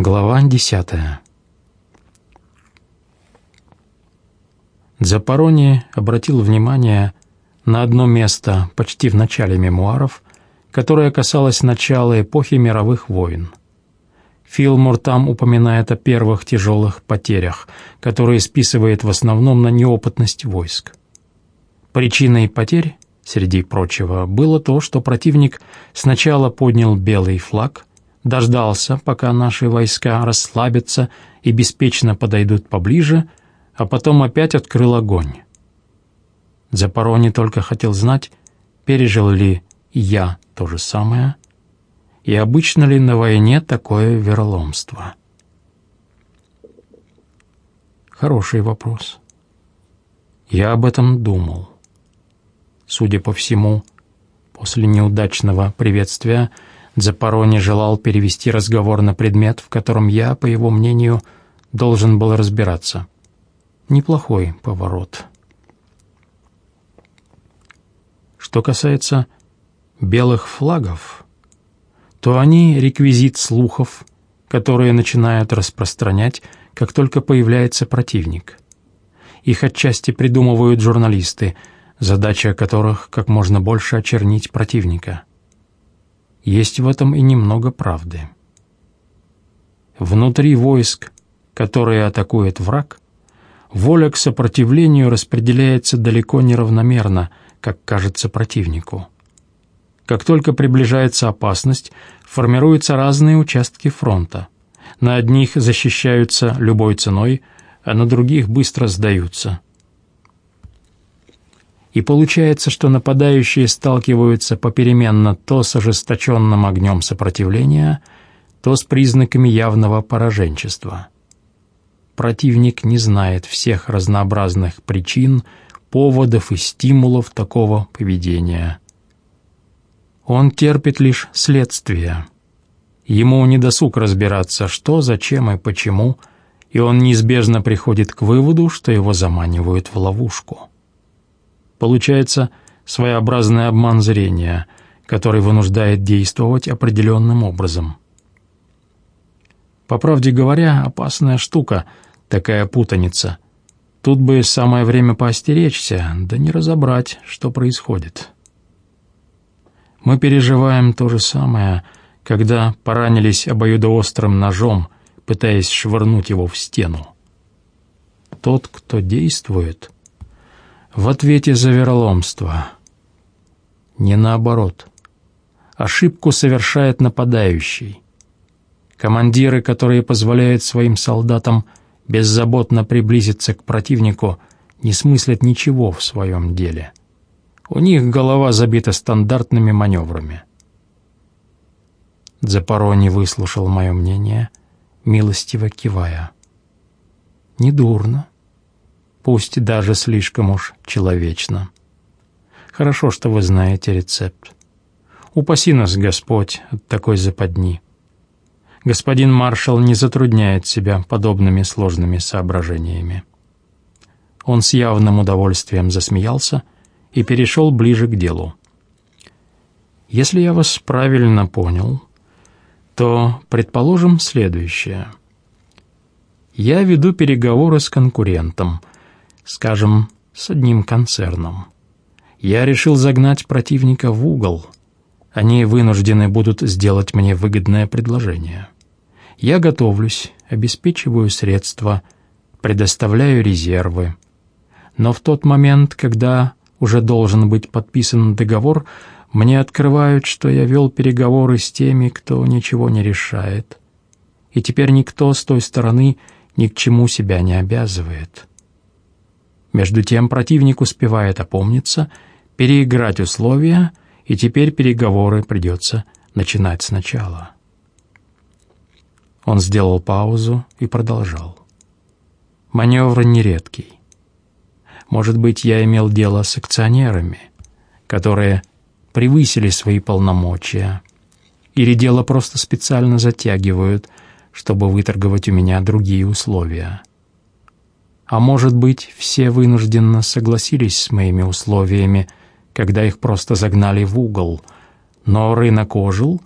Глава десятая. Запорони обратил внимание на одно место почти в начале мемуаров, которое касалось начала эпохи мировых войн. Филмур там упоминает о первых тяжелых потерях, которые списывает в основном на неопытность войск. Причиной потерь, среди прочего, было то, что противник сначала поднял белый флаг, дождался, пока наши войска расслабятся и беспечно подойдут поближе, а потом опять открыл огонь. Запорони только хотел знать, пережил ли я то же самое, и обычно ли на войне такое вероломство. Хороший вопрос. Я об этом думал. Судя по всему, после неудачного приветствия Запорони желал перевести разговор на предмет, в котором я, по его мнению, должен был разбираться. Неплохой поворот. Что касается белых флагов, то они реквизит слухов, которые начинают распространять, как только появляется противник. Их отчасти придумывают журналисты, задача которых как можно больше очернить противника. Есть в этом и немного правды. Внутри войск, которые атакует враг, воля к сопротивлению распределяется далеко неравномерно, как кажется противнику. Как только приближается опасность, формируются разные участки фронта. На одних защищаются любой ценой, а на других быстро сдаются – и получается, что нападающие сталкиваются попеременно то с ожесточенным огнем сопротивления, то с признаками явного пораженчества. Противник не знает всех разнообразных причин, поводов и стимулов такого поведения. Он терпит лишь следствие. Ему не досуг разбираться, что, зачем и почему, и он неизбежно приходит к выводу, что его заманивают в ловушку. Получается своеобразный обман зрения, который вынуждает действовать определенным образом. По правде говоря, опасная штука, такая путаница. Тут бы самое время поостеречься, да не разобрать, что происходит. Мы переживаем то же самое, когда поранились обоюдоострым ножом, пытаясь швырнуть его в стену. Тот, кто действует — в ответе за вероломство. Не наоборот. Ошибку совершает нападающий. Командиры, которые позволяют своим солдатам беззаботно приблизиться к противнику, не смыслят ничего в своем деле. У них голова забита стандартными маневрами. Запорони выслушал мое мнение, милостиво кивая. «Недурно пусть даже слишком уж человечно. Хорошо, что вы знаете рецепт. Упаси нас, Господь, от такой западни. Господин маршал не затрудняет себя подобными сложными соображениями. Он с явным удовольствием засмеялся и перешел ближе к делу. Если я вас правильно понял, то предположим следующее. Я веду переговоры с конкурентом — скажем, с одним концерном. Я решил загнать противника в угол. Они вынуждены будут сделать мне выгодное предложение. Я готовлюсь, обеспечиваю средства, предоставляю резервы. Но в тот момент, когда уже должен быть подписан договор, мне открывают, что я вел переговоры с теми, кто ничего не решает. И теперь никто с той стороны ни к чему себя не обязывает. Между тем противник успевает опомниться, переиграть условия, и теперь переговоры придется начинать сначала. Он сделал паузу и продолжал. Маневр нередкий. Может быть, я имел дело с акционерами, которые превысили свои полномочия, или дело просто специально затягивают, чтобы выторговать у меня другие условия. А может быть, все вынужденно согласились с моими условиями, когда их просто загнали в угол. Но рынок ожил,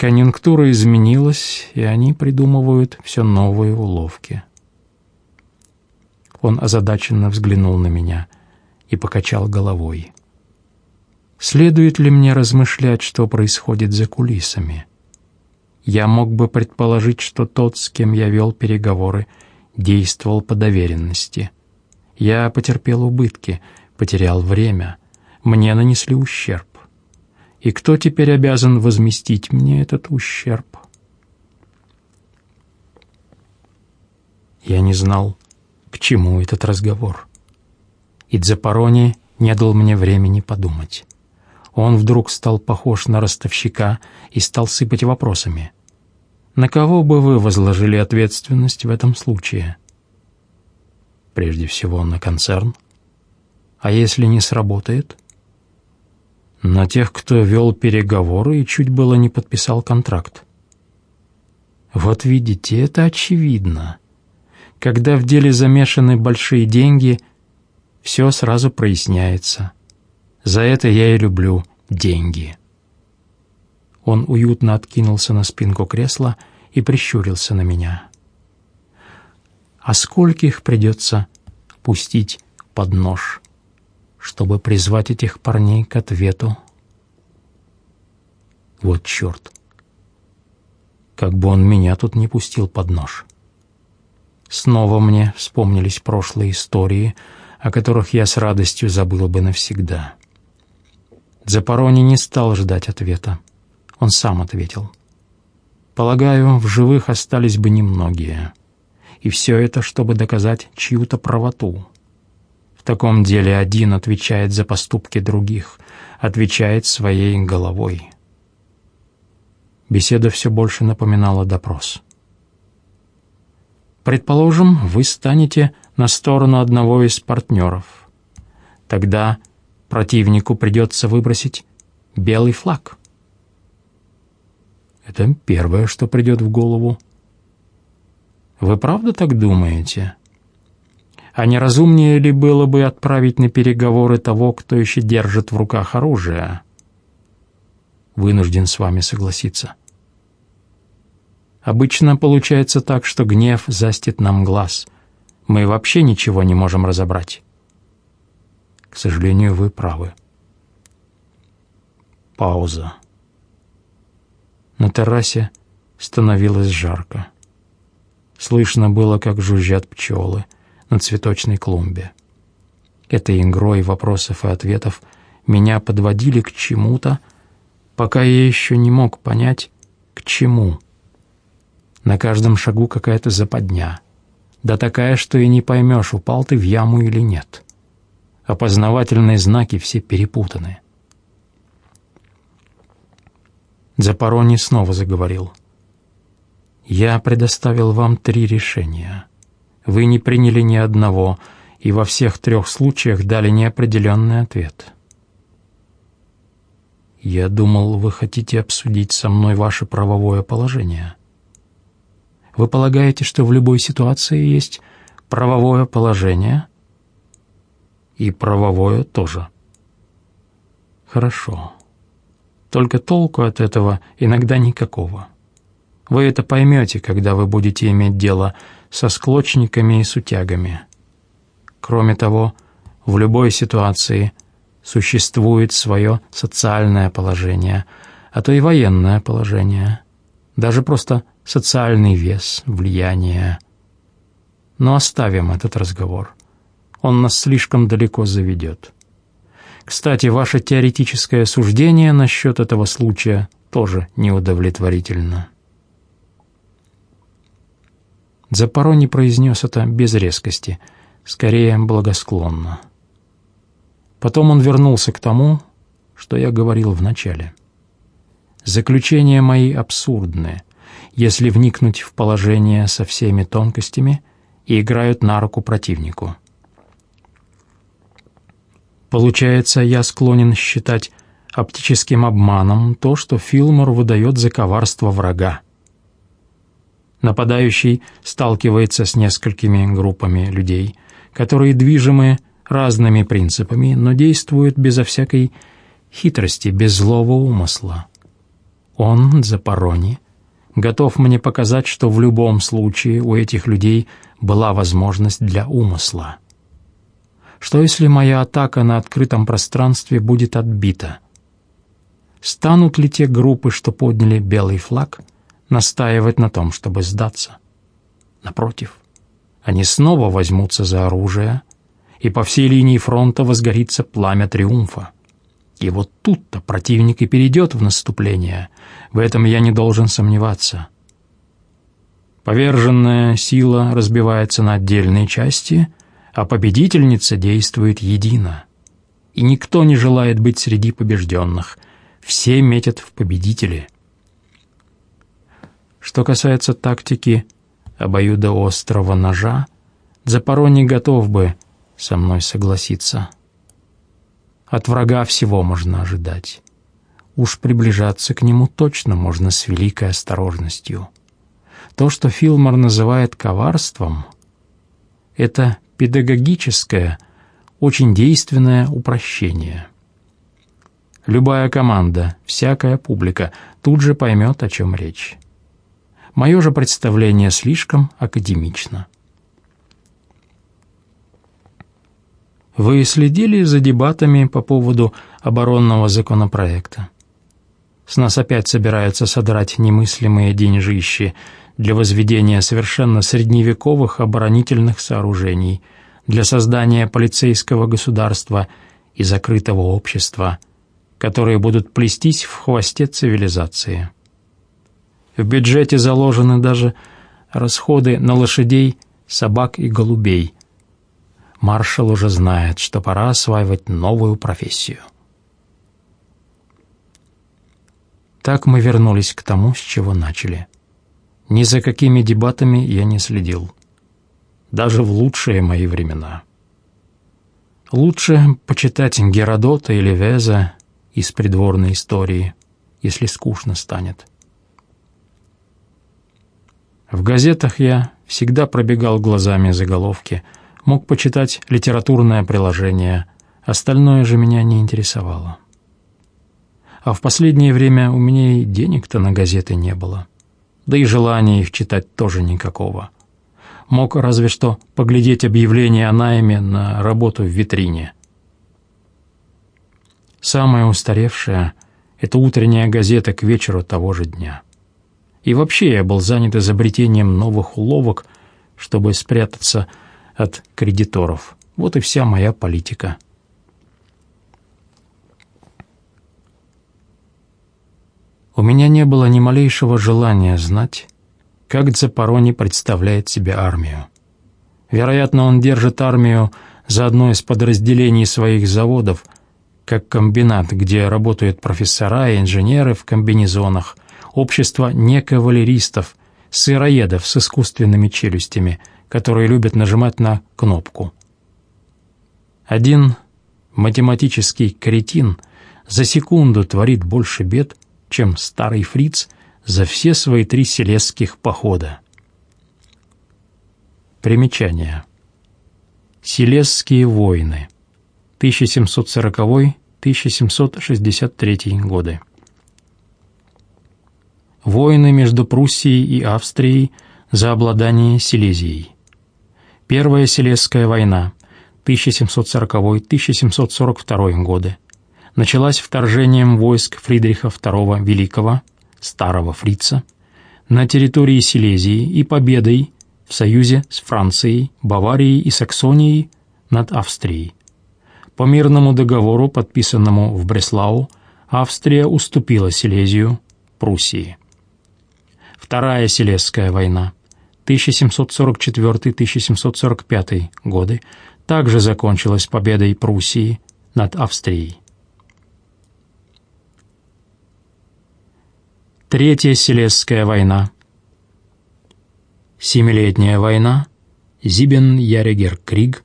Конъюнктура изменилась, и они придумывают все новые уловки. Он озадаченно взглянул на меня и покачал головой. Следует ли мне размышлять, что происходит за кулисами? Я мог бы предположить, что тот, с кем я вел переговоры, действовал по доверенности. Я потерпел убытки, потерял время, мне нанесли ущерб. И кто теперь обязан возместить мне этот ущерб? Я не знал, к чему этот разговор. И Дзапарони не дал мне времени подумать. Он вдруг стал похож на ростовщика и стал сыпать вопросами. «На кого бы вы возложили ответственность в этом случае?» «Прежде всего на концерн. А если не сработает?» на тех, кто вел переговоры и чуть было не подписал контракт. Вот видите, это очевидно. Когда в деле замешаны большие деньги, все сразу проясняется. За это я и люблю деньги. Он уютно откинулся на спинку кресла прищурился на меня. А скольких придется пустить под нож? чтобы призвать этих парней к ответу. Вот черт! Как бы он меня тут не пустил под нож. Снова мне вспомнились прошлые истории, о которых я с радостью забыла бы навсегда. Запорони не стал ждать ответа. Он сам ответил. Полагаю, в живых остались бы немногие. И все это, чтобы доказать чью-то правоту. В таком деле один отвечает за поступки других, отвечает своей головой. Беседа все больше напоминала допрос. Предположим, вы станете на сторону одного из партнеров. Тогда противнику придется выбросить белый флаг. Это первое, что придет в голову. Вы правда так думаете? А не разумнее ли было бы отправить на переговоры того, кто еще держит в руках оружие? Вынужден с вами согласиться. Обычно получается так, что гнев застит нам глаз. Мы вообще ничего не можем разобрать. К сожалению, вы правы. Пауза. На террасе становилось жарко. Слышно было, как жужжат пчелы — на цветочной клумбе. Этой игрой вопросов и ответов меня подводили к чему-то, пока я еще не мог понять, к чему. На каждом шагу какая-то западня, да такая, что и не поймешь, упал ты в яму или нет. Опознавательные знаки все перепутаны. Запорони снова заговорил. «Я предоставил вам три решения. Вы не приняли ни одного, и во всех трех случаях дали неопределенный ответ. Я думал, вы хотите обсудить со мной ваше правовое положение. Вы полагаете, что в любой ситуации есть правовое положение? И правовое тоже. Хорошо. Только толку от этого иногда никакого. Вы это поймете, когда вы будете иметь дело со склочниками и сутягами. Кроме того, в любой ситуации существует свое социальное положение, а то и военное положение, даже просто социальный вес, влияние. Но оставим этот разговор. Он нас слишком далеко заведет. Кстати, ваше теоретическое суждение насчет этого случая тоже неудовлетворительно. Запоро не произнес это без резкости, скорее благосклонно. Потом он вернулся к тому, что я говорил вначале. Заключения мои абсурдны, если вникнуть в положение со всеми тонкостями и играют на руку противнику. Получается, я склонен считать оптическим обманом то, что Филмор выдает за коварство врага. Нападающий сталкивается с несколькими группами людей, которые движимы разными принципами, но действуют безо всякой хитрости, без злого умысла. Он, Запорони, готов мне показать, что в любом случае у этих людей была возможность для умысла. Что если моя атака на открытом пространстве будет отбита? Станут ли те группы, что подняли белый флаг, настаивать на том, чтобы сдаться? Напротив, они снова возьмутся за оружие, и по всей линии фронта возгорится пламя триумфа. И вот тут-то противник и перейдет в наступление. В этом я не должен сомневаться. Поверженная сила разбивается на отдельные части, а победительница действует едино. И никто не желает быть среди побежденных. Все метят в победители. Что касается тактики обоюдоострого ножа, Запороний готов бы со мной согласиться. От врага всего можно ожидать. Уж приближаться к нему точно можно с великой осторожностью. То, что Филмор называет коварством, это педагогическое, очень действенное упрощение. Любая команда, всякая публика тут же поймет, о чем речь. Мое же представление слишком академично. Вы следили за дебатами по поводу оборонного законопроекта? С нас опять собираются содрать немыслимые деньжищи для возведения совершенно средневековых оборонительных сооружений, для создания полицейского государства и закрытого общества, которые будут плестись в хвосте цивилизации. В бюджете заложены даже расходы на лошадей, собак и голубей – маршал уже знает, что пора осваивать новую профессию. Так мы вернулись к тому, с чего начали. Ни за какими дебатами я не следил. Даже в лучшие мои времена. Лучше почитать Геродота или Веза из придворной истории, если скучно станет. В газетах я всегда пробегал глазами заголовки – мог почитать литературное приложение, остальное же меня не интересовало. А в последнее время у меня и денег-то на газеты не было, да и желания их читать тоже никакого. Мог разве что поглядеть объявление о найме на работу в витрине. Самое устаревшее — это утренняя газета к вечеру того же дня. И вообще я был занят изобретением новых уловок, чтобы спрятаться от кредиторов. Вот и вся моя политика. У меня не было ни малейшего желания знать, как Дзапарони представляет себе армию. Вероятно, он держит армию за одно из подразделений своих заводов, как комбинат, где работают профессора и инженеры в комбинезонах, общество не кавалеристов, сыроедов с искусственными челюстями – которые любят нажимать на кнопку. Один математический кретин за секунду творит больше бед, чем старый фриц за все свои три селесских похода. Примечание. Селесские войны. 1740-1763 годы. Войны между Пруссией и Австрией за обладание Силезией. Первая Силезская война 1740-1742 годы началась вторжением войск Фридриха II Великого, Старого Фрица, на территории Силезии и победой в союзе с Францией, Баварией и Саксонией над Австрией. По мирному договору, подписанному в Бреслау, Австрия уступила Силезию Пруссии. Вторая Силезская война 1744-1745 годы также закончилась победой Пруссии над Австрией. Третья Силезская война. Семилетняя война. Зибен-Ярегер-Криг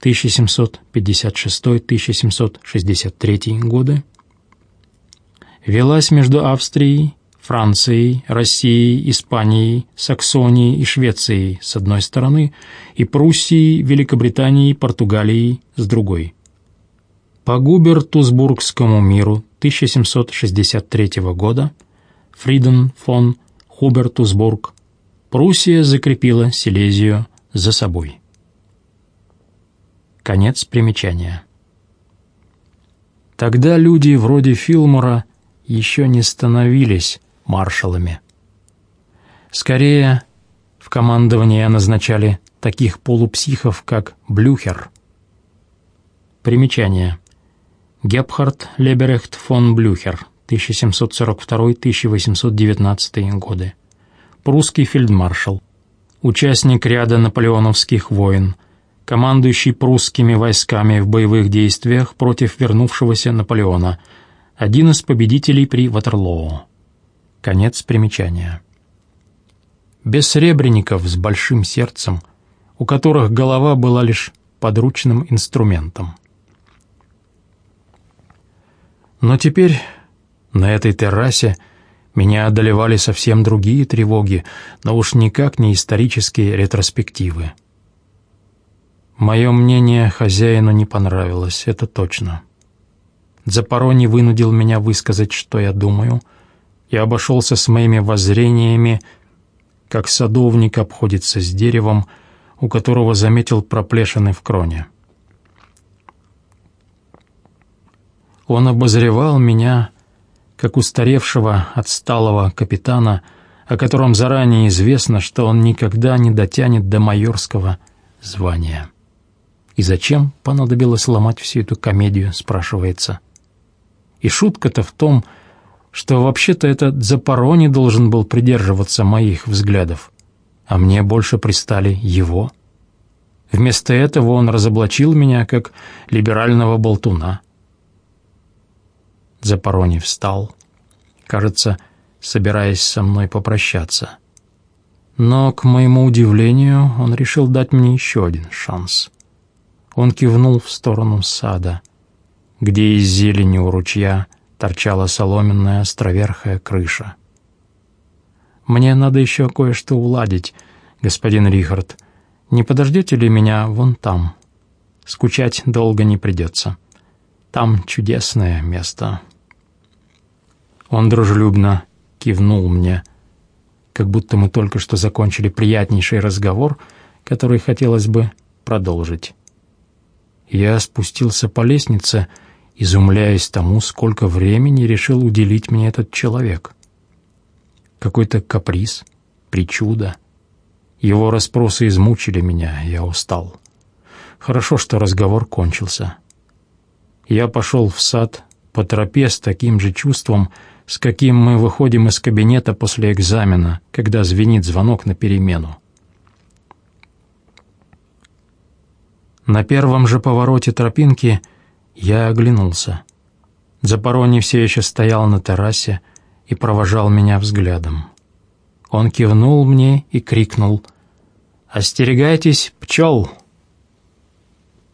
1756-1763 годы. Велась между Австрией Францией, Россией, Испанией, Саксонией и Швецией с одной стороны и Пруссией, Великобританией, Португалией с другой. По Губертусбургскому миру 1763 года Фриден фон Хубертусбург, Пруссия закрепила Силезию за собой. Конец примечания. Тогда люди вроде Филмора еще не становились маршалами. Скорее, в командование назначали таких полупсихов, как Блюхер. Примечание. Гепхард Леберехт фон Блюхер, 1742-1819 годы. Прусский фельдмаршал. Участник ряда наполеоновских войн – командующий прусскими войсками в боевых действиях против вернувшегося Наполеона, один из победителей при Ватерлоо. Конец примечания. Бессребренников с большим сердцем, у которых голова была лишь подручным инструментом. Но теперь на этой террасе меня одолевали совсем другие тревоги, но уж никак не исторические ретроспективы. Мое мнение хозяину не понравилось, это точно. Запорони вынудил меня высказать, что я думаю. Я обошелся с моими воззрениями, как садовник обходится с деревом, у которого заметил проплешины в кроне. Он обозревал меня, как устаревшего, отсталого капитана, о котором заранее известно, что он никогда не дотянет до майорского звания. И зачем понадобилось ломать всю эту комедию, спрашивается. И шутка-то в том, что вообще-то этот Запорони должен был придерживаться моих взглядов, а мне больше пристали его. Вместо этого он разоблачил меня как либерального болтуна. Запорони встал, кажется, собираясь со мной попрощаться. Но, к моему удивлению, он решил дать мне еще один шанс — он кивнул в сторону сада, где из зелени у ручья торчала соломенная островерхая крыша. «Мне надо еще кое-что уладить, господин Рихард. Не подождете ли меня вон там? Скучать долго не придется. Там чудесное место». Он дружелюбно кивнул мне, как будто мы только что закончили приятнейший разговор, который хотелось бы продолжить. Я спустился по лестнице, изумляясь тому, сколько времени решил уделить мне этот человек. Какой-то каприз, причуда. Его расспросы измучили меня, я устал. Хорошо, что разговор кончился. Я пошел в сад по тропе с таким же чувством, с каким мы выходим из кабинета после экзамена, когда звенит звонок на перемену. На первом же повороте тропинки я оглянулся. Запорони все еще стоял на террасе и провожал меня взглядом. Он кивнул мне и крикнул «Остерегайтесь пчел!»